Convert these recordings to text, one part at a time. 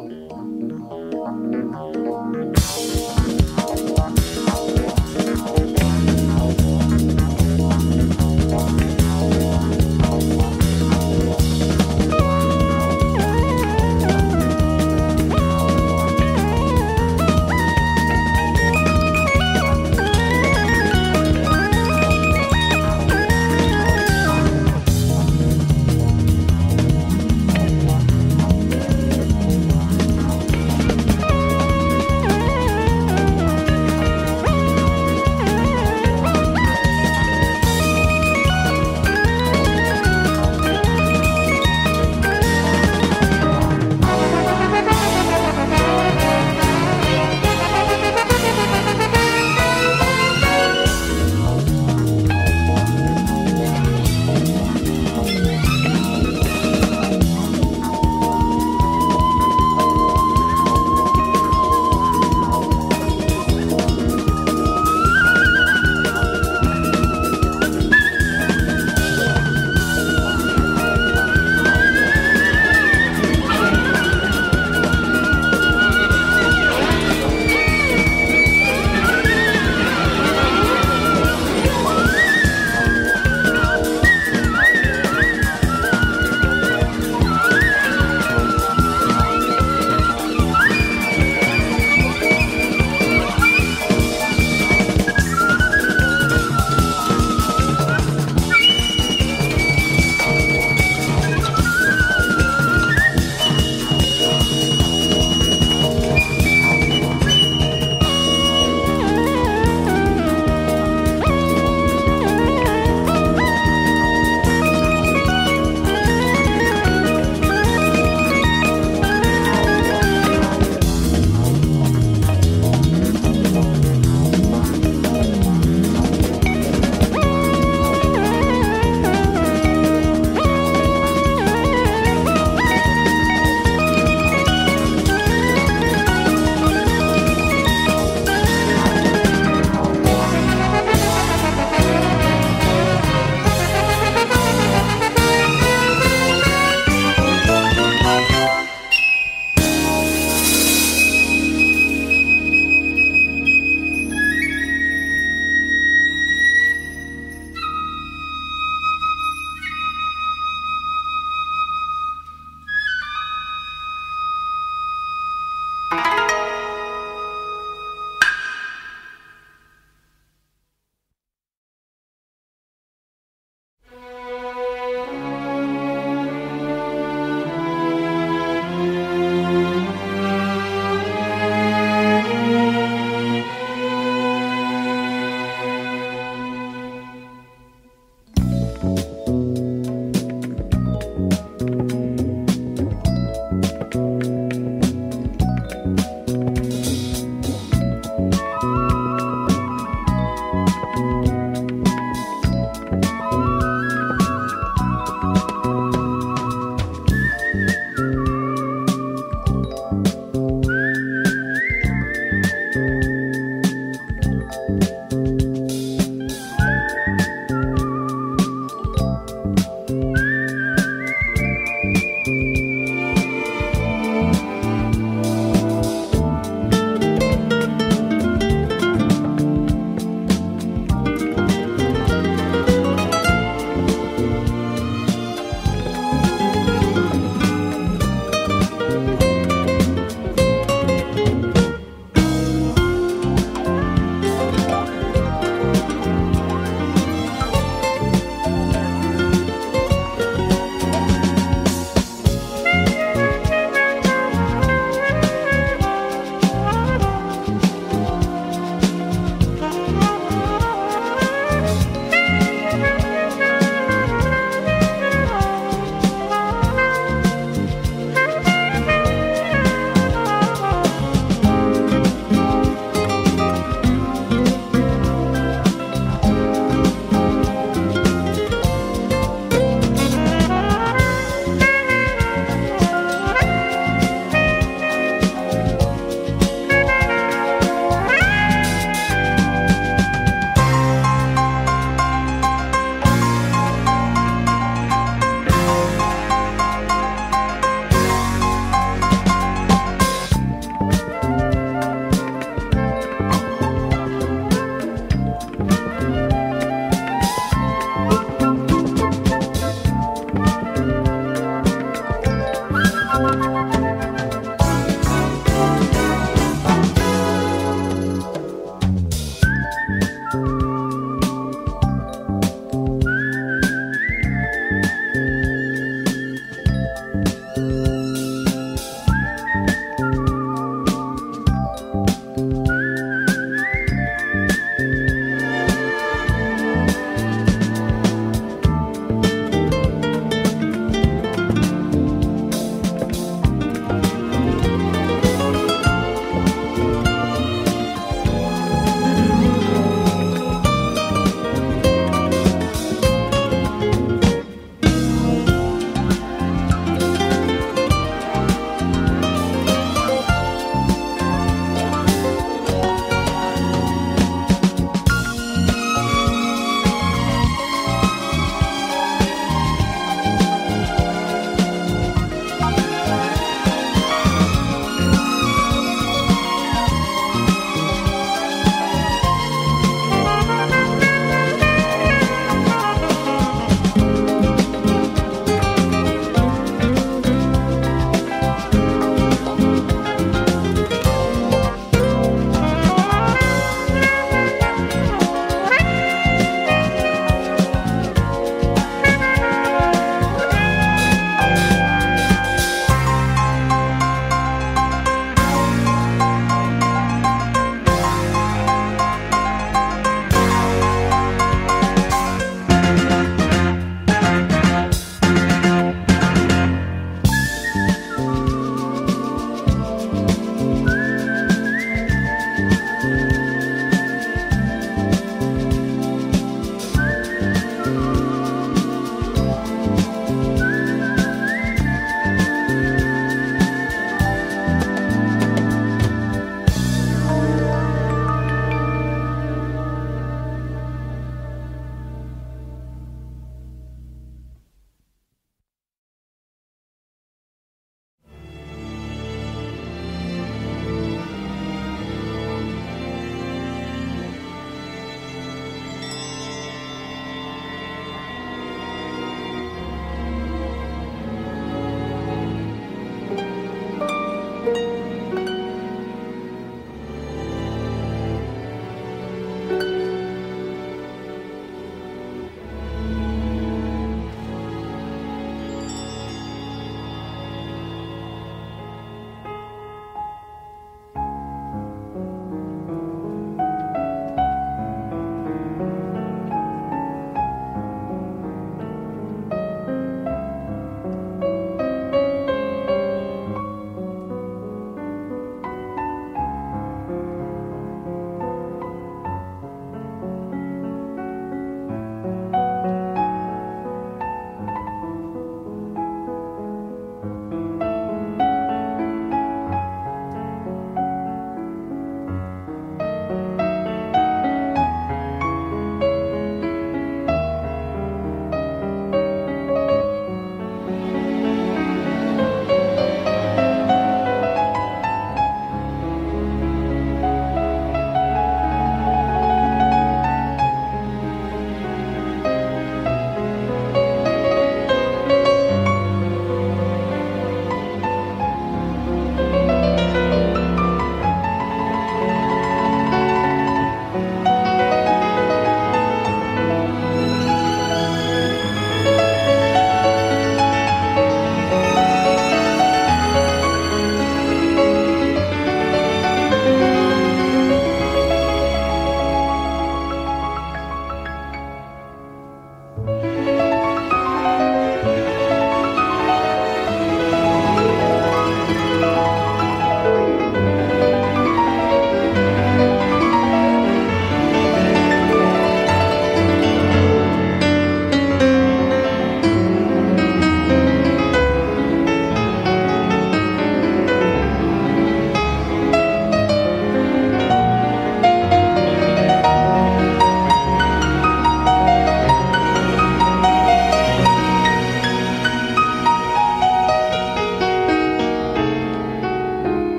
Ciao.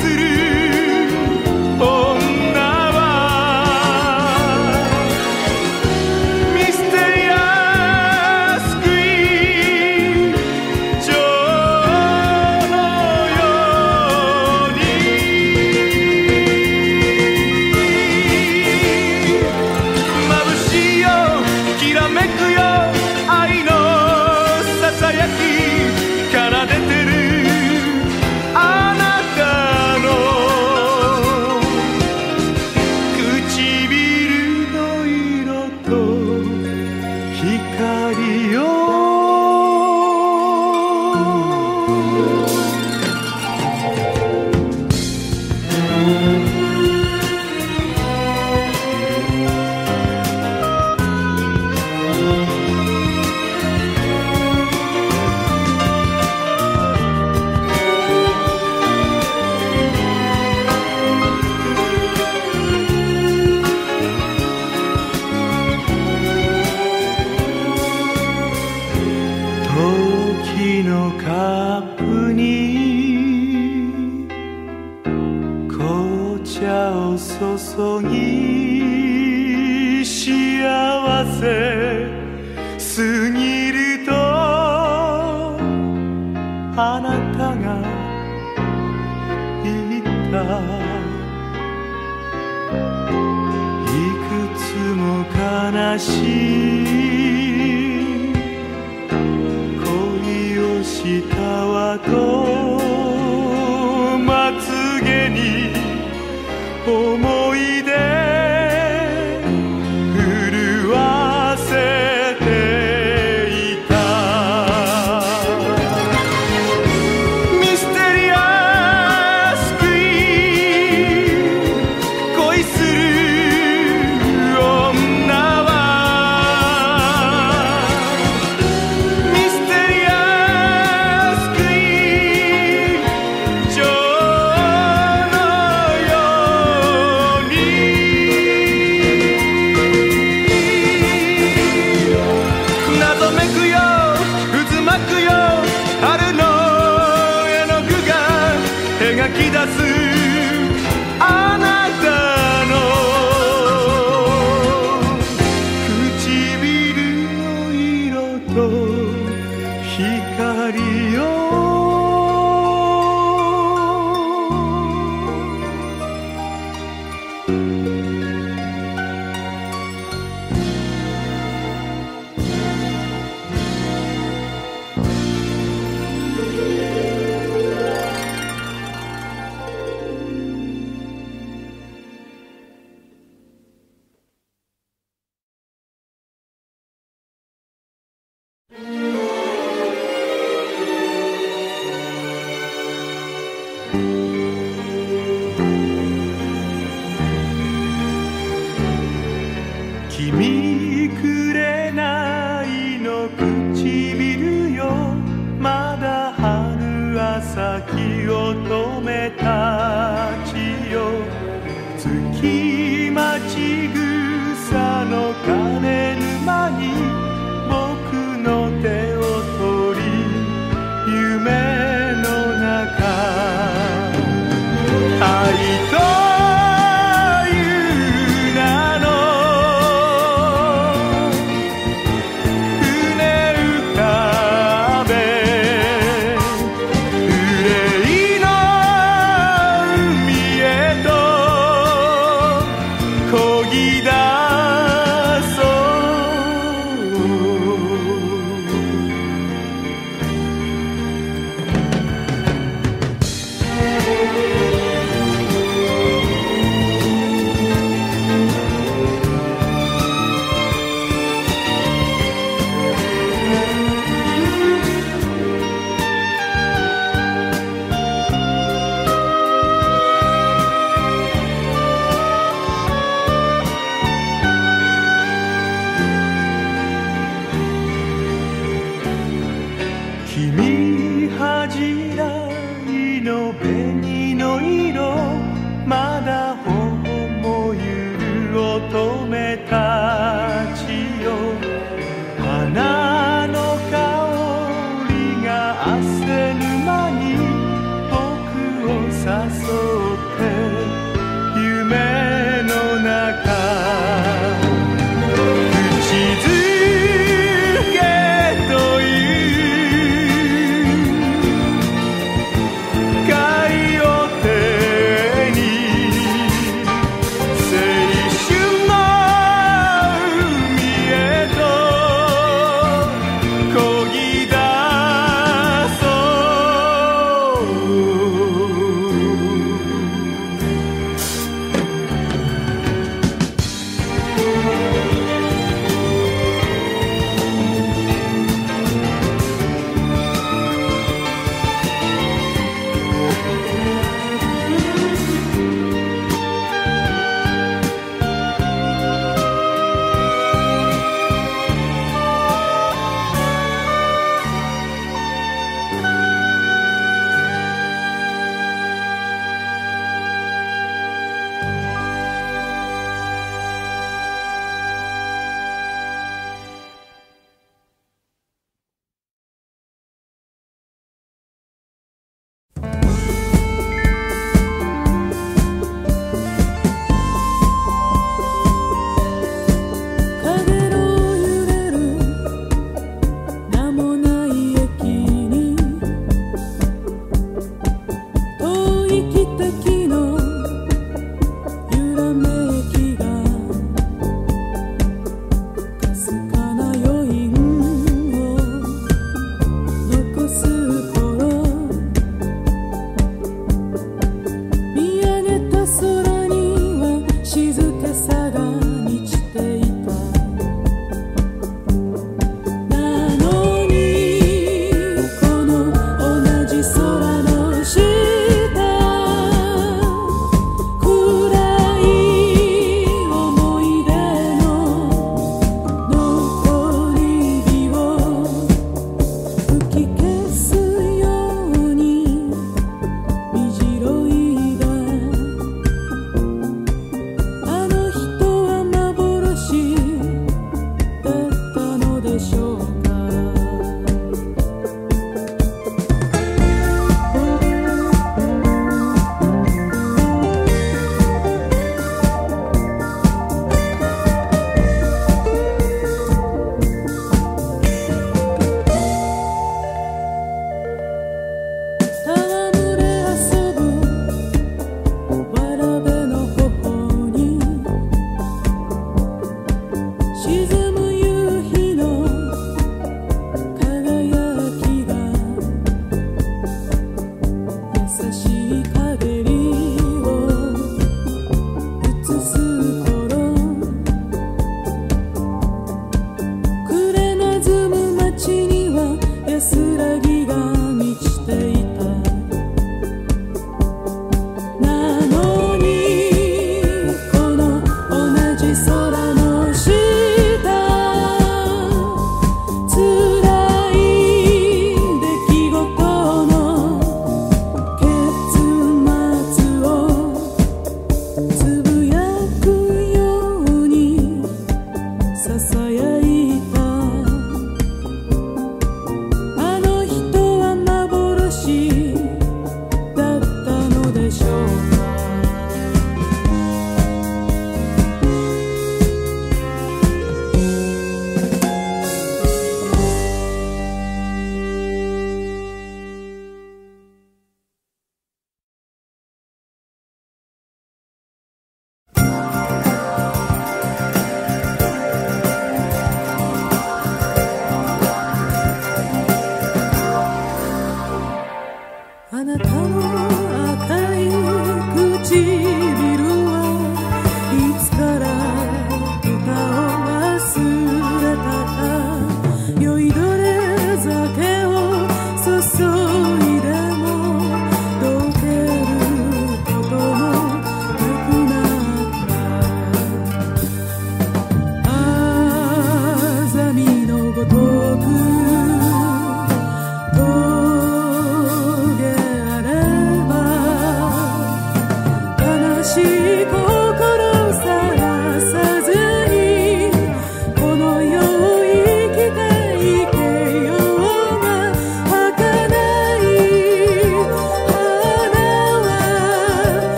する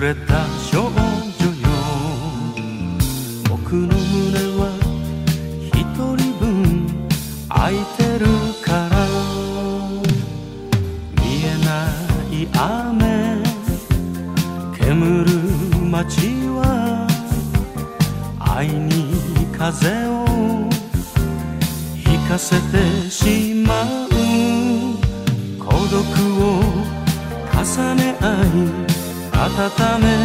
くれた少女よ。僕の胸は一人分空いてるから。見えない雨。煙る街は愛に風を引かせてしまう。孤独を重ね合い tatamy